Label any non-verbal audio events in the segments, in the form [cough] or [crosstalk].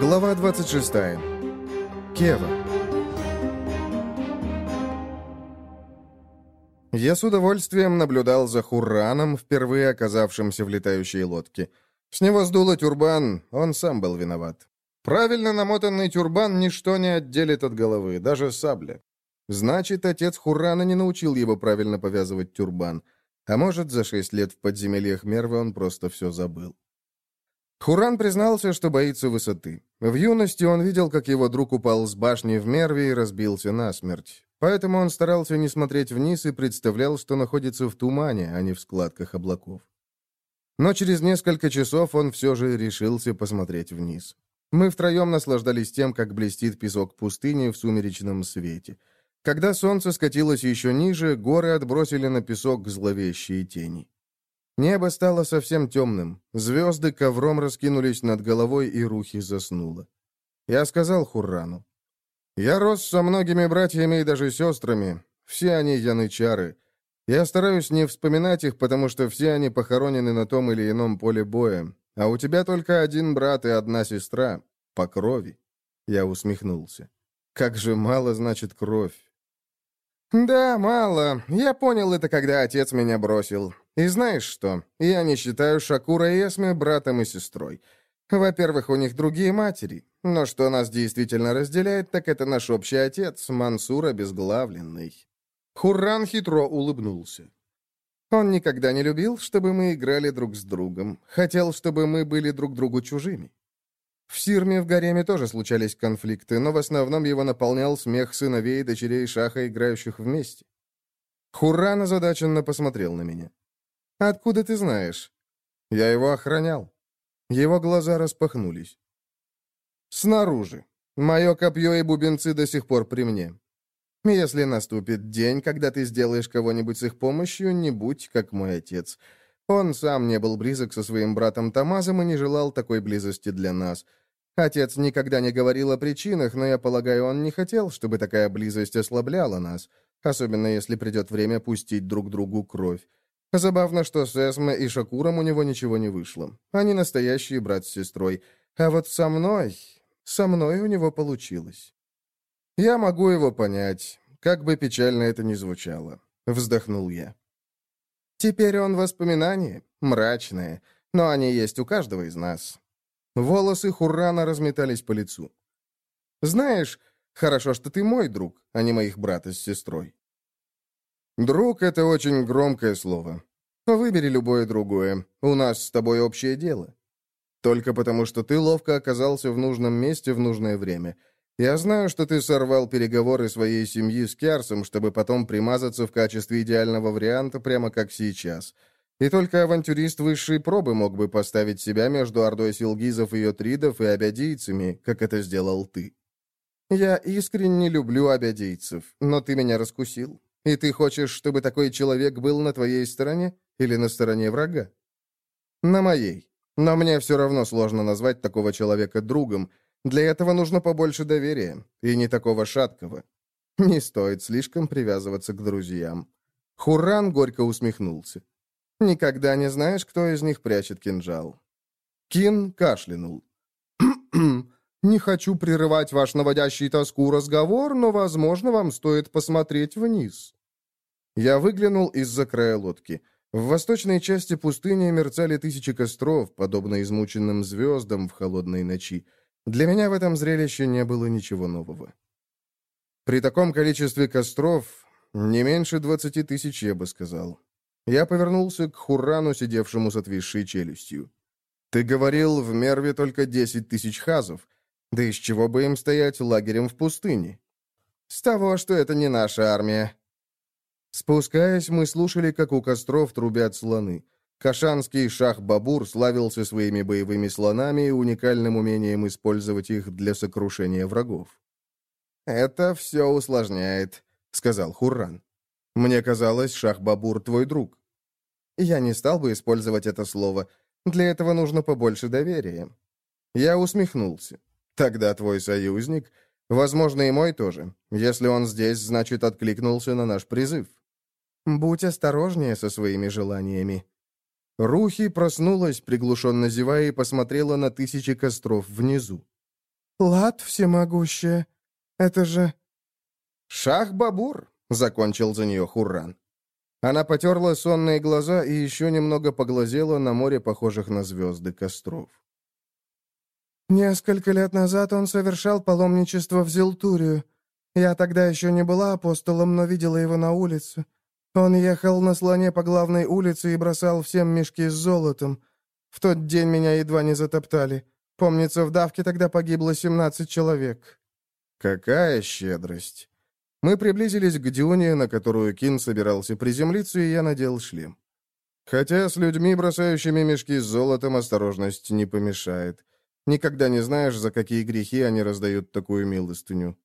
Глава 26. Кева. Я с удовольствием наблюдал за Хурраном, впервые оказавшимся в летающей лодке. С него сдуло тюрбан, он сам был виноват. Правильно намотанный тюрбан ничто не отделит от головы, даже сабля. Значит, отец Хуррана не научил его правильно повязывать тюрбан. А может, за шесть лет в подземельях Мервы он просто все забыл. Хуран признался, что боится высоты. В юности он видел, как его друг упал с башни в Мерве и разбился насмерть. Поэтому он старался не смотреть вниз и представлял, что находится в тумане, а не в складках облаков. Но через несколько часов он все же решился посмотреть вниз. Мы втроем наслаждались тем, как блестит песок пустыни в сумеречном свете. Когда солнце скатилось еще ниже, горы отбросили на песок зловещие тени. Небо стало совсем темным. Звезды ковром раскинулись над головой, и Рухи заснула. Я сказал Хуррану. «Я рос со многими братьями и даже сестрами. Все они янычары. Я стараюсь не вспоминать их, потому что все они похоронены на том или ином поле боя. А у тебя только один брат и одна сестра. По крови». Я усмехнулся. «Как же мало значит кровь». «Да, мало. Я понял это, когда отец меня бросил. И знаешь что? Я не считаю Шакура и Эсме братом и сестрой. Во-первых, у них другие матери. Но что нас действительно разделяет, так это наш общий отец, Мансур обезглавленный». Хурран хитро улыбнулся. Он никогда не любил, чтобы мы играли друг с другом. Хотел, чтобы мы были друг другу чужими. В Сирме в гареме тоже случались конфликты, но в основном его наполнял смех сыновей и дочерей Шаха, играющих вместе. Хурран озадаченно посмотрел на меня. «Откуда ты знаешь?» «Я его охранял». Его глаза распахнулись. «Снаружи. Мое копье и бубенцы до сих пор при мне. Если наступит день, когда ты сделаешь кого-нибудь с их помощью, не будь как мой отец. Он сам не был близок со своим братом Тамазом и не желал такой близости для нас. Отец никогда не говорил о причинах, но я полагаю, он не хотел, чтобы такая близость ослабляла нас, особенно если придет время пустить друг другу кровь. Забавно, что с Эсме и Шакуром у него ничего не вышло. Они настоящие брат с сестрой. А вот со мной... Со мной у него получилось. Я могу его понять, как бы печально это ни звучало. Вздохнул я. Теперь он воспоминание, мрачное, но они есть у каждого из нас. Волосы Хуррана разметались по лицу. Знаешь, хорошо, что ты мой друг, а не моих брата с сестрой. «Друг — это очень громкое слово. Выбери любое другое. У нас с тобой общее дело. Только потому, что ты ловко оказался в нужном месте в нужное время. Я знаю, что ты сорвал переговоры своей семьи с Кярсом, чтобы потом примазаться в качестве идеального варианта, прямо как сейчас. И только авантюрист высшей пробы мог бы поставить себя между ордой силгизов и йотридов и абядийцами, как это сделал ты. Я искренне люблю абядийцев, но ты меня раскусил. И ты хочешь, чтобы такой человек был на твоей стороне или на стороне врага? На моей. Но мне все равно сложно назвать такого человека другом. Для этого нужно побольше доверия, и не такого шаткого. Не стоит слишком привязываться к друзьям. Хурран горько усмехнулся. Никогда не знаешь, кто из них прячет кинжал. Кин кашлянул. «Не хочу прерывать ваш наводящий тоску разговор, но, возможно, вам стоит посмотреть вниз». Я выглянул из-за края лодки. В восточной части пустыни мерцали тысячи костров, подобно измученным звездам в холодной ночи. Для меня в этом зрелище не было ничего нового. При таком количестве костров не меньше двадцати тысяч, я бы сказал. Я повернулся к Хурану, сидевшему с отвисшей челюстью. «Ты говорил, в Мерве только десять тысяч хазов. Да из чего бы им стоять лагерем в пустыне?» «С того, что это не наша армия», Спускаясь, мы слушали, как у костров трубят слоны. Кашанский шах-бабур славился своими боевыми слонами и уникальным умением использовать их для сокрушения врагов. «Это все усложняет», — сказал Хурран. «Мне казалось, шах-бабур твой друг». Я не стал бы использовать это слово. Для этого нужно побольше доверия. Я усмехнулся. Тогда твой союзник, возможно, и мой тоже. Если он здесь, значит, откликнулся на наш призыв. Будь осторожнее со своими желаниями». Рухи проснулась, приглушенно зевая, и посмотрела на тысячи костров внизу. Лад всемогущая. Это же...» «Шах-бабур», — закончил за нее Хурран. Она потерла сонные глаза и еще немного поглазела на море, похожих на звезды костров. «Несколько лет назад он совершал паломничество в Зилтурию. Я тогда еще не была апостолом, но видела его на улице. Он ехал на слоне по главной улице и бросал всем мешки с золотом. В тот день меня едва не затоптали. Помнится, в давке тогда погибло 17 человек». «Какая щедрость!» Мы приблизились к дюне, на которую Кин собирался приземлиться, и я надел шлем. Хотя с людьми, бросающими мешки с золотом, осторожность не помешает. Никогда не знаешь, за какие грехи они раздают такую милостыню.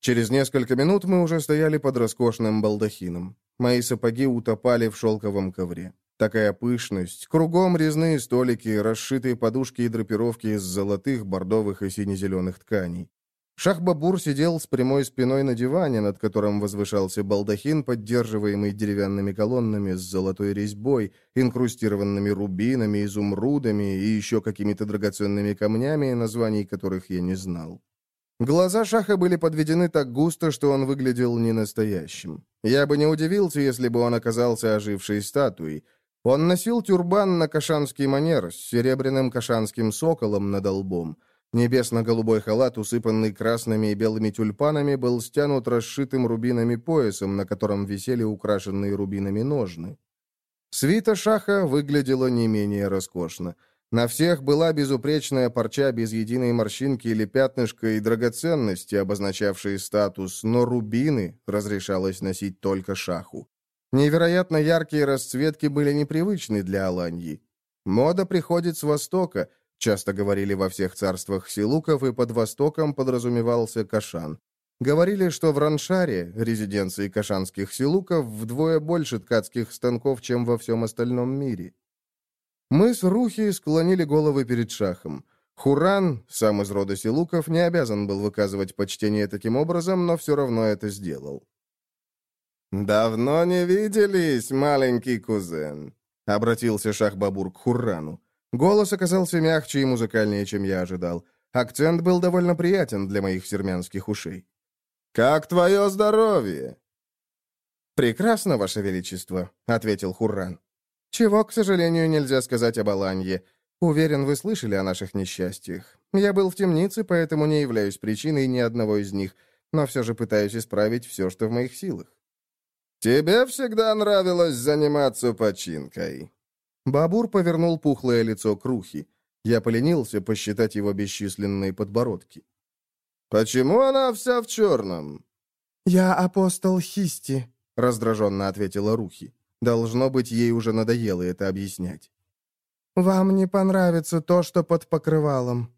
Через несколько минут мы уже стояли под роскошным балдахином. Мои сапоги утопали в шелковом ковре. Такая пышность. Кругом резные столики, расшитые подушки и драпировки из золотых, бордовых и сине-зеленых тканей. Шахбабур сидел с прямой спиной на диване, над которым возвышался балдахин, поддерживаемый деревянными колоннами с золотой резьбой, инкрустированными рубинами, изумрудами и еще какими-то драгоценными камнями, названий которых я не знал. Глаза Шаха были подведены так густо, что он выглядел ненастоящим. Я бы не удивился, если бы он оказался ожившей статуей. Он носил тюрбан на кашанский манер с серебряным кашанским соколом над лбом. Небесно-голубой халат, усыпанный красными и белыми тюльпанами, был стянут расшитым рубинами поясом, на котором висели украшенные рубинами ножны. Свита шаха выглядела не менее роскошно. На всех была безупречная парча без единой морщинки или пятнышка и драгоценности, обозначавшие статус, но рубины разрешалось носить только шаху. Невероятно яркие расцветки были непривычны для Аланьи. Мода приходит с Востока, Часто говорили во всех царствах силуков, и под Востоком подразумевался Кашан. Говорили, что в Раншаре, резиденции кашанских силуков, вдвое больше ткацких станков, чем во всем остальном мире. Мы с Рухи склонили головы перед шахом. Хуран, сам из рода силуков, не обязан был выказывать почтение таким образом, но все равно это сделал. «Давно не виделись, маленький кузен», — обратился Шах-Бабур к Хуррану. Голос оказался мягче и музыкальнее, чем я ожидал. Акцент был довольно приятен для моих сермянских ушей. «Как твое здоровье?» «Прекрасно, Ваше Величество», — ответил Хурран. «Чего, к сожалению, нельзя сказать об Аланье. Уверен, вы слышали о наших несчастьях. Я был в темнице, поэтому не являюсь причиной ни одного из них, но все же пытаюсь исправить все, что в моих силах». «Тебе всегда нравилось заниматься починкой», Бабур повернул пухлое лицо к Рухи. Я поленился посчитать его бесчисленные подбородки. «Почему она вся в черном?» «Я апостол Хисти», — раздраженно ответила Рухи. Должно быть, ей уже надоело это объяснять. «Вам не понравится то, что под покрывалом».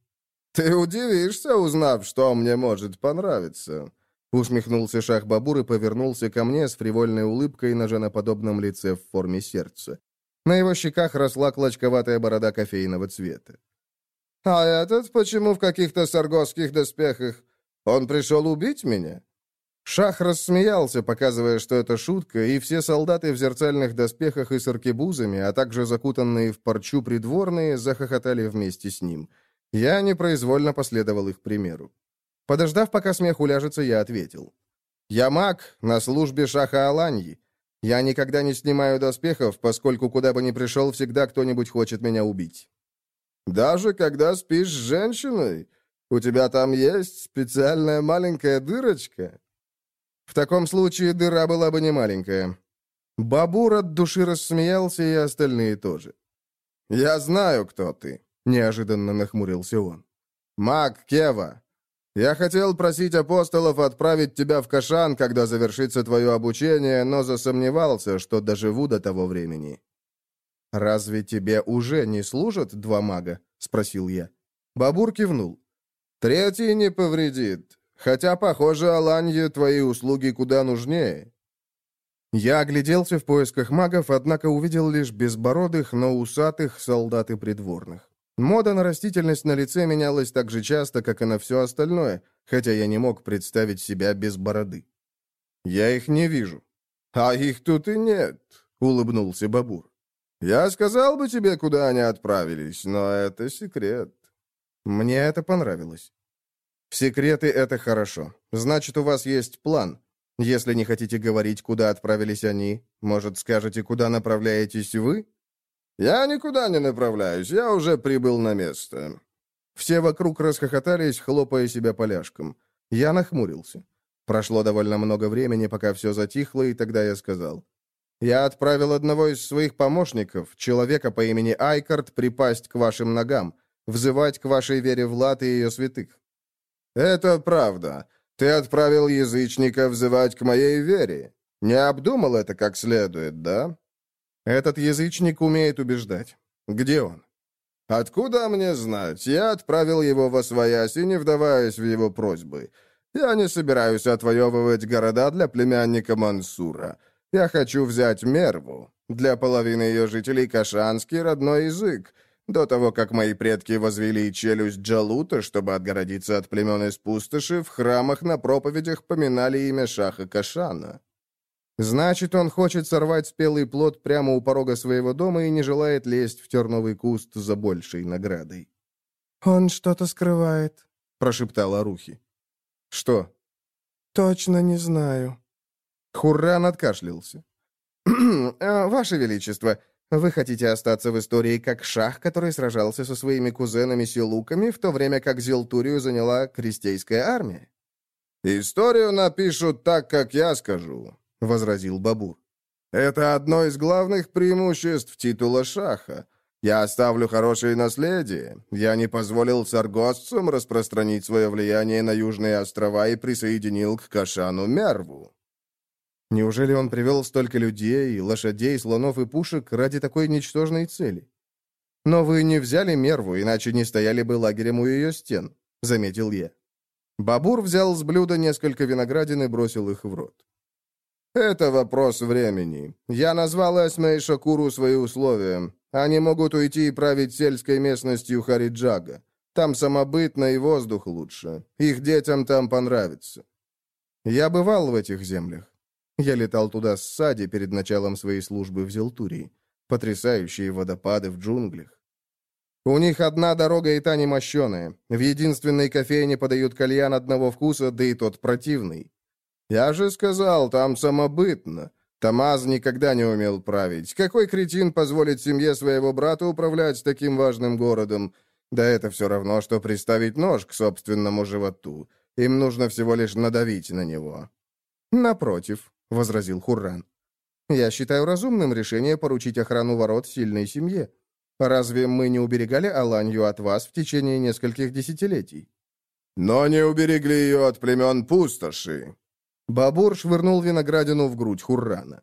«Ты удивишься, узнав, что мне может понравиться», — усмехнулся Шах-Бабур и повернулся ко мне с фривольной улыбкой на женоподобном лице в форме сердца. На его щеках росла клочковатая борода кофейного цвета. «А этот почему в каких-то саргосских доспехах? Он пришел убить меня?» Шах рассмеялся, показывая, что это шутка, и все солдаты в зерцальных доспехах и с аркебузами, а также закутанные в парчу придворные, захохотали вместе с ним. Я непроизвольно последовал их примеру. Подождав, пока смех уляжется, я ответил. «Я маг на службе Шаха Аланьи. Я никогда не снимаю доспехов, поскольку куда бы ни пришел, всегда кто-нибудь хочет меня убить. Даже когда спишь с женщиной? У тебя там есть специальная маленькая дырочка? В таком случае дыра была бы не маленькая. Бабур от души рассмеялся, и остальные тоже. «Я знаю, кто ты», — неожиданно нахмурился он. «Маг Кева, я хотел просить апостолов отправить тебя в Кашан, когда завершится твое обучение, но засомневался, что доживу до того времени». «Разве тебе уже не служат два мага?» — спросил я. Бабур кивнул. «Третий не повредит, хотя, похоже, Аланье твои услуги куда нужнее». Я огляделся в поисках магов, однако увидел лишь безбородых, но усатых солдат и придворных. Мода на растительность на лице менялась так же часто, как и на все остальное, хотя я не мог представить себя без бороды. «Я их не вижу». «А их тут и нет», — улыбнулся Бабур. «Я сказал бы тебе, куда они отправились, но это секрет». Мне это понравилось. Секреты — это хорошо. Значит, у вас есть план. Если не хотите говорить, куда отправились они, может, скажете, куда направляетесь вы? Я никуда не направляюсь, я уже прибыл на место. Все вокруг расхохотались, хлопая себя поляшком. Я нахмурился. Прошло довольно много времени, пока все затихло, и тогда я сказал. «Я отправил одного из своих помощников, человека по имени Айкард, припасть к вашим ногам, взывать к вашей вере в лад и ее святых». «Это правда. Ты отправил язычника взывать к моей вере. Не обдумал это как следует, да?» «Этот язычник умеет убеждать. Где он?» «Откуда мне знать? Я отправил его во свояси, не вдаваясь в его просьбы. Я не собираюсь отвоевывать города для племянника Мансура. Я хочу взять Мерву. Для половины ее жителей кашанский родной язык. До того, как мои предки возвели челюсть Джалута, чтобы отгородиться от племен из пустоши, в храмах на проповедях поминали имя Шаха Кашана. Значит, он хочет сорвать спелый плод прямо у порога своего дома и не желает лезть в терновый куст за большей наградой. «Он что-то скрывает», — прошептала Рухи. «Что?» «Точно не знаю». Хурран откашлялся. [clears throat] «Э, «Ваше Величество, вы хотите остаться в истории как шах, который сражался со своими кузенами-силуками, в то время как Зелтурию заняла крестейская армия?» «Историю напишут так, как я скажу», — возразил Бабур. «Это одно из главных преимуществ титула шаха. Я оставлю хорошее наследие. Я не позволил саргосцам распространить свое влияние на Южные острова и присоединил к Кашану Мерву. Неужели он привел столько людей, лошадей, слонов и пушек ради такой ничтожной цели? Но вы не взяли Мерву, иначе не стояли бы лагерем у ее стен, — заметил я. Бабур взял с блюда несколько виноградин и бросил их в рот. «Это вопрос времени. Я назвал Эсме Шакуру свои условия. Они могут уйти и править сельской местностью Хариджага. Там самобытно и воздух лучше. Их детям там понравится. Я бывал в этих землях. Я летал туда с Сади перед началом своей службы в Зелтурии. Потрясающие водопады в джунглях. У них одна дорога и та немощеная. В единственной кофейне подают кальян одного вкуса, да и тот противный. Я же сказал, там самобытно. Тамаз никогда не умел править. Какой кретин позволит семье своего брата управлять таким важным городом? Да это все равно, что приставить нож к собственному животу. Им нужно всего лишь надавить на него». «Напротив», — возразил Хурран. «Я считаю разумным решение поручить охрану ворот сильной семье. Разве мы не уберегали Аланью от вас в течение нескольких десятилетий?» «Но не уберегли ее от племен пустоши», Бабур швырнул виноградину в грудь Хуррана.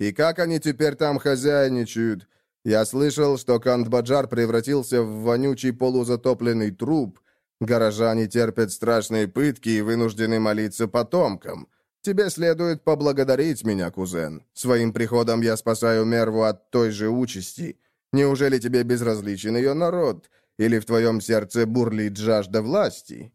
«И как они теперь там хозяйничают? Я слышал, что Кандбаджар превратился в вонючий полузатопленный труп. Горожане терпят страшные пытки и вынуждены молиться потомкам. Тебе следует поблагодарить меня, кузен. Своим приходом я спасаю Мерву от той же участи. Неужели тебе безразличен ее народ? Или в твоем сердце бурлит жажда власти?»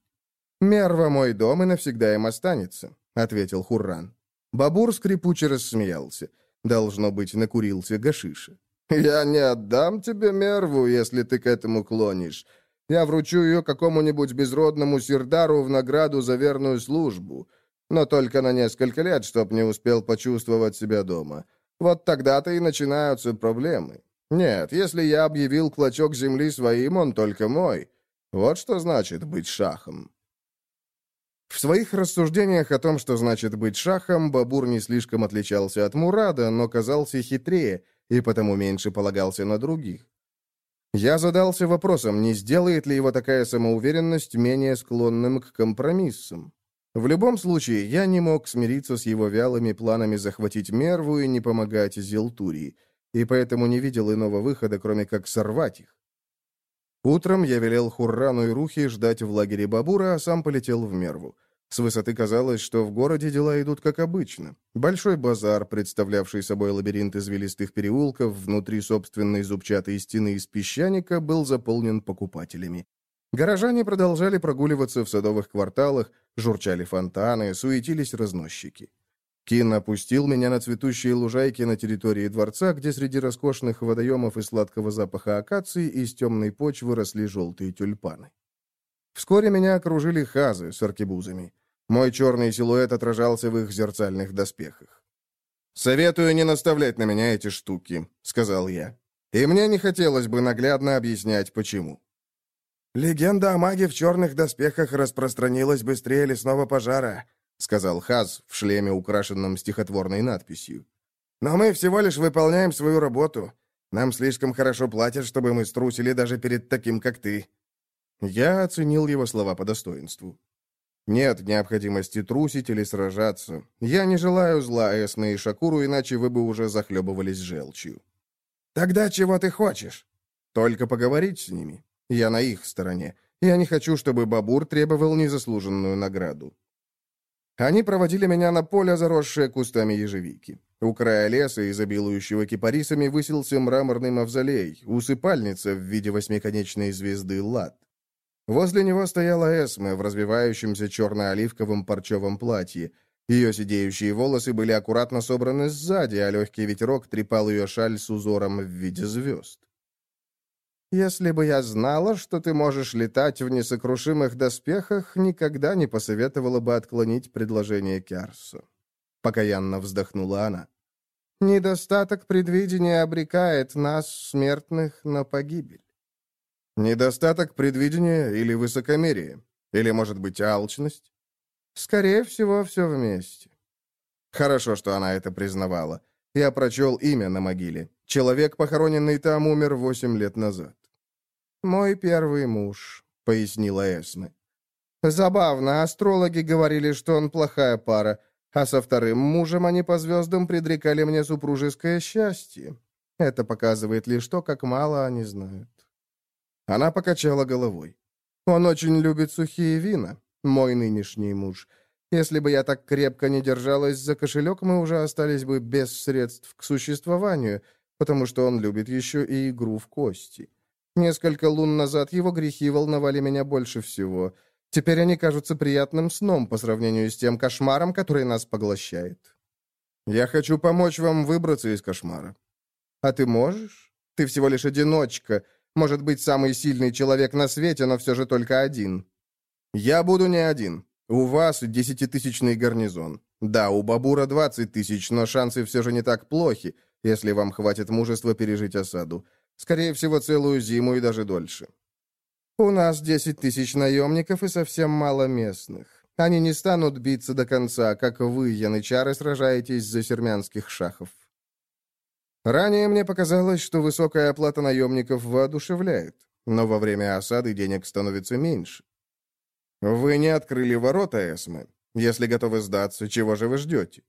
«Мерва мой дом и навсегда им останется ответил Хурран. Бабур скрипуче рассмеялся. Должно быть, накурился гашиша. «Я не отдам тебе мерву, если ты к этому клонишь. Я вручу ее какому-нибудь безродному сердару в награду за верную службу, но только на несколько лет, чтоб не успел почувствовать себя дома. Вот тогда-то и начинаются проблемы. Нет, если я объявил клочок земли своим, он только мой. Вот что значит быть шахом». В своих рассуждениях о том, что значит быть шахом, Бабур не слишком отличался от Мурада, но казался хитрее и потому меньше полагался на других. Я задался вопросом, не сделает ли его такая самоуверенность менее склонным к компромиссам. В любом случае, я не мог смириться с его вялыми планами захватить Мерву и не помогать Зелтурии, и поэтому не видел иного выхода, кроме как сорвать их. Утром я велел Хуррану и Рухи ждать в лагере Бабура, а сам полетел в Мерву. С высоты казалось, что в городе дела идут как обычно. Большой базар, представлявший собой лабиринт извилистых переулков внутри собственной зубчатой стены из песчаника, был заполнен покупателями. Горожане продолжали прогуливаться в садовых кварталах, журчали фонтаны, суетились разносчики. Кин опустил меня на цветущие лужайки на территории дворца, где среди роскошных водоемов и сладкого запаха акации из темной почвы росли желтые тюльпаны. Вскоре меня окружили хазы с аркебузами. Мой черный силуэт отражался в их зерцальных доспехах. «Советую не наставлять на меня эти штуки», — сказал я. И мне не хотелось бы наглядно объяснять, почему. «Легенда о маге в черных доспехах распространилась быстрее лесного пожара», — сказал Хаз в шлеме, украшенном стихотворной надписью. «Но мы всего лишь выполняем свою работу. Нам слишком хорошо платят, чтобы мы струсили даже перед таким, как ты». Я оценил его слова по достоинству. «Нет необходимости трусить или сражаться. Я не желаю зла Эсме и Шакуру, иначе вы бы уже захлебывались желчью». «Тогда чего ты хочешь?» «Только поговорить с ними. Я на их стороне. Я не хочу, чтобы Бабур требовал незаслуженную награду». Они проводили меня на поле, заросшее кустами ежевики. У края леса, изобилующего кипарисами, высился мраморный мавзолей, усыпальница в виде восьмиконечной звезды Лад. Возле него стояла Эсме в развивающемся черно-оливковом парчевом платье — ее сидеющие волосы были аккуратно собраны сзади, а легкий ветерок трепал ее шаль с узором в виде звезд. «Если бы я знала, что ты можешь летать в несокрушимых доспехах, никогда не посоветовала бы отклонить предложение Кярсу», — покаянно вздохнула она. «Недостаток предвидения обрекает нас, смертных, на погибель». «Недостаток предвидения или высокомерие? Или, может быть, алчность?» Скорее всего, все вместе. Хорошо, что она это признавала. Я прочел имя на могиле. Человек, похороненный там, умер восемь лет назад. «Мой первый муж», — пояснила Эсме. «Забавно, астрологи говорили, что он плохая пара, а со вторым мужем они по звездам предрекали мне супружеское счастье. Это показывает лишь то, как мало они знают». Она покачала головой. «Он очень любит сухие вина мой нынешний муж. Если бы я так крепко не держалась за кошелек, мы уже остались бы без средств к существованию, потому что он любит еще и игру в кости. Несколько лун назад его грехи волновали меня больше всего. Теперь они кажутся приятным сном по сравнению с тем кошмаром, который нас поглощает. Я хочу помочь вам выбраться из кошмара. А ты можешь? Ты всего лишь одиночка. Может быть, самый сильный человек на свете, но все же только один. «Я буду не один. У вас десятитысячный гарнизон. Да, у Бабура двадцать тысяч, но шансы все же не так плохи, если вам хватит мужества пережить осаду. Скорее всего, целую зиму и даже дольше. У нас десять тысяч наемников и совсем мало местных. Они не станут биться до конца, как вы, янычары, сражаетесь за сермянских шахов. Ранее мне показалось, что высокая оплата наемников воодушевляет, но во время осады денег становится меньше. «Вы не открыли ворота, Эсме. Если готовы сдаться, чего же вы ждете?»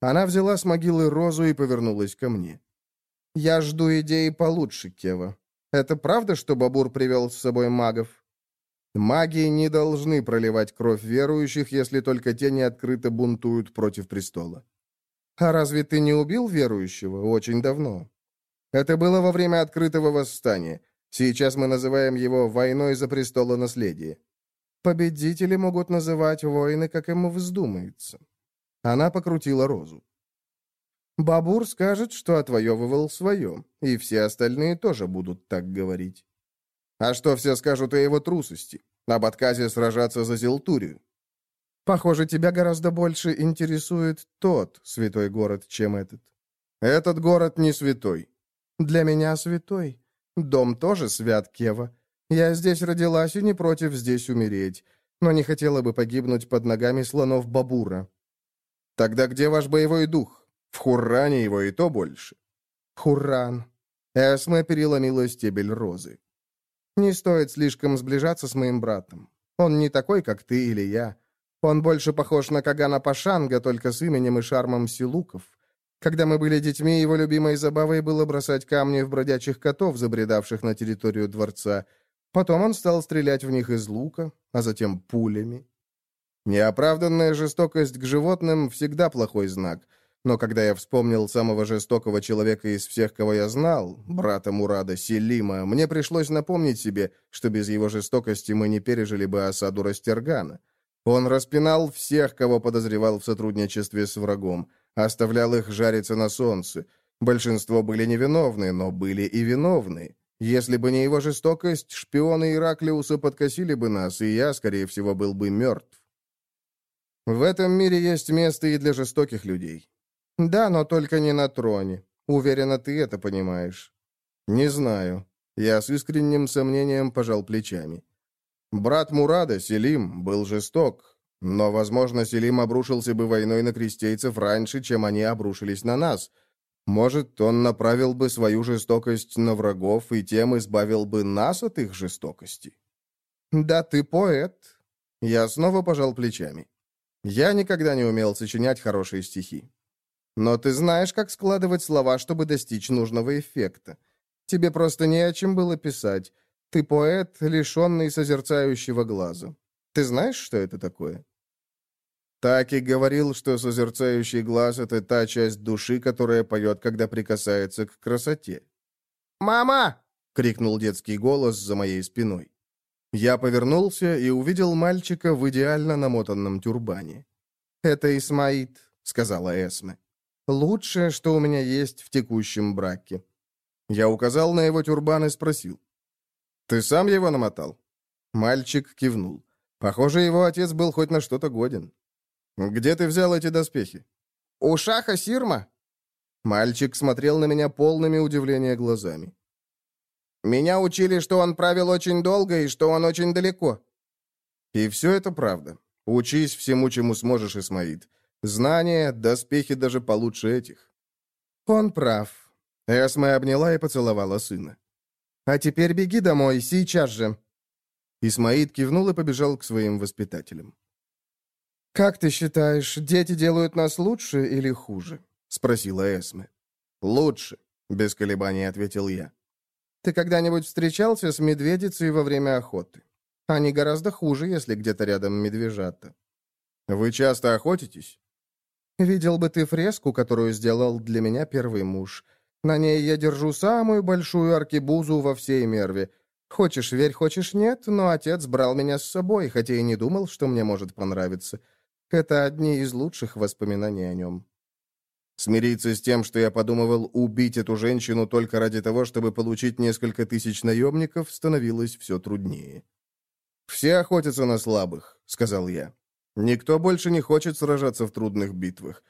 Она взяла с могилы розу и повернулась ко мне. «Я жду идеи получше, Кева. Это правда, что Бабур привел с собой магов?» «Маги не должны проливать кровь верующих, если только те не открыто бунтуют против престола». «А разве ты не убил верующего очень давно?» «Это было во время открытого восстания. Сейчас мы называем его «войной за престолонаследие». Победители могут называть воины, как ему вздумается. Она покрутила розу. Бабур скажет, что отвоевывал свое, и все остальные тоже будут так говорить. А что все скажут о его трусости, об отказе сражаться за Зелтурию? Похоже, тебя гораздо больше интересует тот святой город, чем этот. Этот город не святой. Для меня святой. Дом тоже свят, Кева. Я здесь родилась и не против здесь умереть, но не хотела бы погибнуть под ногами слонов Бабура. Тогда где ваш боевой дух? В Хурране его и то больше. Хурран. Эсме переломила стебель розы. Не стоит слишком сближаться с моим братом. Он не такой, как ты или я. Он больше похож на Кагана Пашанга, только с именем и шармом Силуков. Когда мы были детьми, его любимой забавой было бросать камни в бродячих котов, забредавших на территорию дворца, Потом он стал стрелять в них из лука, а затем пулями. Неоправданная жестокость к животным всегда плохой знак. Но когда я вспомнил самого жестокого человека из всех, кого я знал, брата Мурада Селима, мне пришлось напомнить себе, что без его жестокости мы не пережили бы осаду Растергана. Он распинал всех, кого подозревал в сотрудничестве с врагом, оставлял их жариться на солнце. Большинство были невиновны, но были и виновны. Если бы не его жестокость, шпионы Ираклиуса подкосили бы нас, и я, скорее всего, был бы мертв. В этом мире есть место и для жестоких людей. Да, но только не на троне. Уверена, ты это понимаешь. Не знаю. Я с искренним сомнением пожал плечами. Брат Мурада, Селим, был жесток, но, возможно, Селим обрушился бы войной на крестейцев раньше, чем они обрушились на нас. Может, он направил бы свою жестокость на врагов и тем избавил бы нас от их жестокости. Да ты поэт. Я снова пожал плечами. Я никогда не умел сочинять хорошие стихи. Но ты знаешь, как складывать слова, чтобы достичь нужного эффекта. Тебе просто не о чем было писать. Ты поэт, лишенный созерцающего глаза. Ты знаешь, что это такое?» Так и говорил, что созерцающий глаз — это та часть души, которая поет, когда прикасается к красоте. «Мама!» — крикнул детский голос за моей спиной. Я повернулся и увидел мальчика в идеально намотанном тюрбане. «Это Исмаид», — сказала Эсме. «Лучшее, что у меня есть в текущем браке». Я указал на его тюрбан и спросил. «Ты сам его намотал?» Мальчик кивнул. Похоже, его отец был хоть на что-то годен. «Где ты взял эти доспехи?» «У Шаха Сирма». Мальчик смотрел на меня полными удивления глазами. «Меня учили, что он правил очень долго и что он очень далеко». «И все это правда. Учись всему, чему сможешь, Исмаид. Знания, доспехи даже получше этих». «Он прав». Эсме обняла и поцеловала сына. «А теперь беги домой, сейчас же!» Исмаид кивнул и побежал к своим воспитателям. «Как ты считаешь, дети делают нас лучше или хуже?» — спросила Эсме. «Лучше», — без колебаний ответил я. «Ты когда-нибудь встречался с медведицей во время охоты? Они гораздо хуже, если где-то рядом медвежата». «Вы часто охотитесь?» «Видел бы ты фреску, которую сделал для меня первый муж. На ней я держу самую большую аркебузу во всей Мерве. Хочешь верь, хочешь нет, но отец брал меня с собой, хотя и не думал, что мне может понравиться. Это одни из лучших воспоминаний о нем. Смириться с тем, что я подумывал убить эту женщину только ради того, чтобы получить несколько тысяч наемников, становилось все труднее. «Все охотятся на слабых», — сказал я. «Никто больше не хочет сражаться в трудных битвах.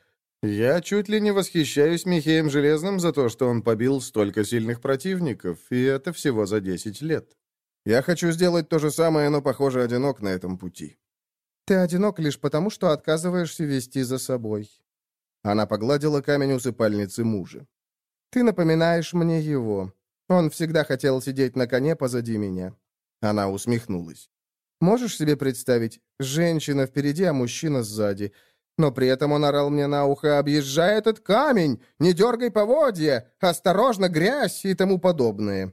Я чуть ли не восхищаюсь Михеем Железным за то, что он побил столько сильных противников, и это всего за 10 лет. Я хочу сделать то же самое, но, похоже, одинок на этом пути. Ты одинок лишь потому, что отказываешься вести за собой. Она погладила камень усыпальницы мужа. Ты напоминаешь мне его. Он всегда хотел сидеть на коне позади меня. Она усмехнулась. Можешь себе представить, женщина впереди, а мужчина сзади — но при этом он орал мне на ухо «Объезжай этот камень! Не дергай поводья! Осторожно, грязь!» и тому подобное.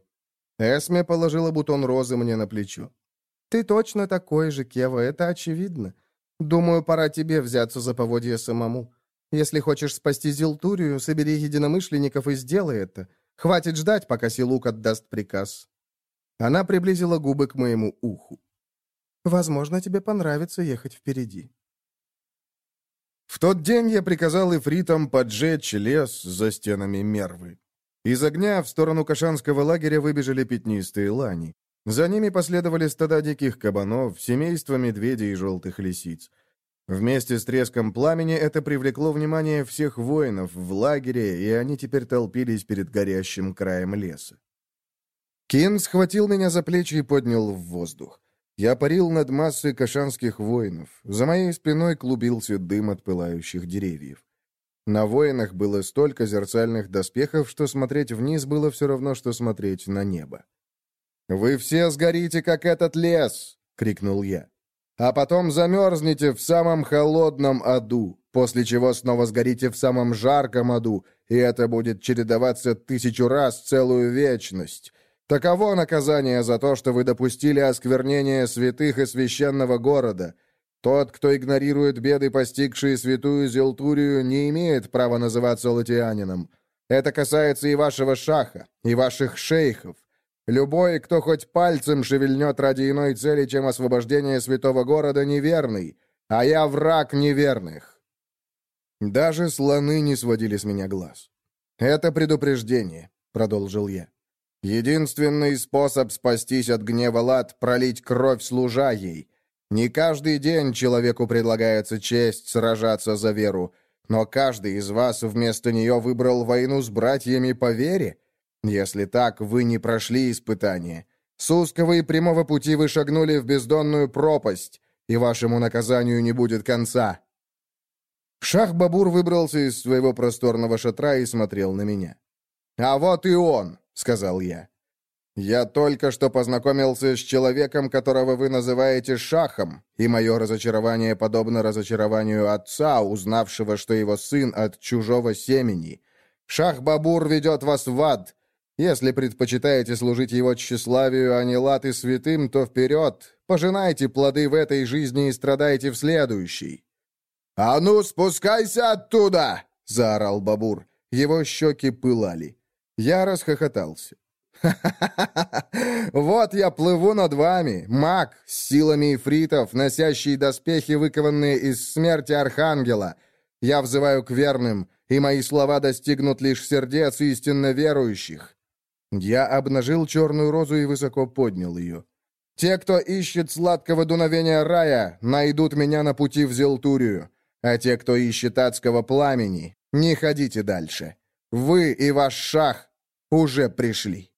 Эсме положила бутон розы мне на плечо. «Ты точно такой же, Кева, это очевидно. Думаю, пора тебе взяться за поводья самому. Если хочешь спасти Зилтурию, собери единомышленников и сделай это. Хватит ждать, пока Силук отдаст приказ». Она приблизила губы к моему уху. «Возможно, тебе понравится ехать впереди». В тот день я приказал ифритам поджечь лес за стенами Мервы. Из огня в сторону Кашанского лагеря выбежали пятнистые лани. За ними последовали стада диких кабанов, семейства медведей и желтых лисиц. Вместе с треском пламени это привлекло внимание всех воинов в лагере, и они теперь толпились перед горящим краем леса. Кин схватил меня за плечи и поднял в воздух. Я парил над массой кашанских воинов. За моей спиной клубился дым от пылающих деревьев. На воинах было столько зерцальных доспехов, что смотреть вниз было все равно, что смотреть на небо. «Вы все сгорите, как этот лес!» — крикнул я. «А потом замерзнете в самом холодном аду, после чего снова сгорите в самом жарком аду, и это будет чередоваться тысячу раз целую вечность. Таково наказание за то, что вы допустили осквернение святых и священного города. Тот, кто игнорирует беды, постигшие святую Зелтурию, не имеет права называться латианином. Это касается и вашего шаха, и ваших шейхов. Любой, кто хоть пальцем шевельнет ради иной цели, чем освобождение святого города, неверный, а я враг неверных. Даже слоны не сводили с меня глаз. «Это предупреждение», — продолжил я. Единственный способ спастись от гнева Лад — пролить кровь, служа ей. Не каждый день человеку предлагается честь сражаться за веру, но каждый из вас вместо нее выбрал войну с братьями по вере. Если так, вы не прошли испытание. С узкого и прямого пути вы шагнули в бездонную пропасть, и вашему наказанию не будет конца. Шах-Бабур выбрался из своего просторного шатра и смотрел на меня. «А вот и он!» — сказал я. «Я только что познакомился с человеком, которого вы называете Шахом, и мое разочарование подобно разочарованию отца, узнавшего, что его сын от чужого семени. Шах-Бабур ведет вас в ад. Если предпочитаете служить его тщеславию, а не лад и святым, то вперед, пожинайте плоды в этой жизни и страдайте в следующей». «А ну, спускайся оттуда!» — заорал Бабур. Его щеки пылали. Я расхохотался. Вот я плыву над вами, маг с силами ифритов, носящий доспехи, выкованные из смерти архангела. Я взываю к верным, и мои слова достигнут лишь сердец истинно верующих». Я обнажил черную розу и высоко поднял ее. «Те, кто ищет сладкого дуновения рая, найдут меня на пути в Зелтурию, а те, кто ищет адского пламени, не ходите дальше. Вы и ваш шах уже пришли».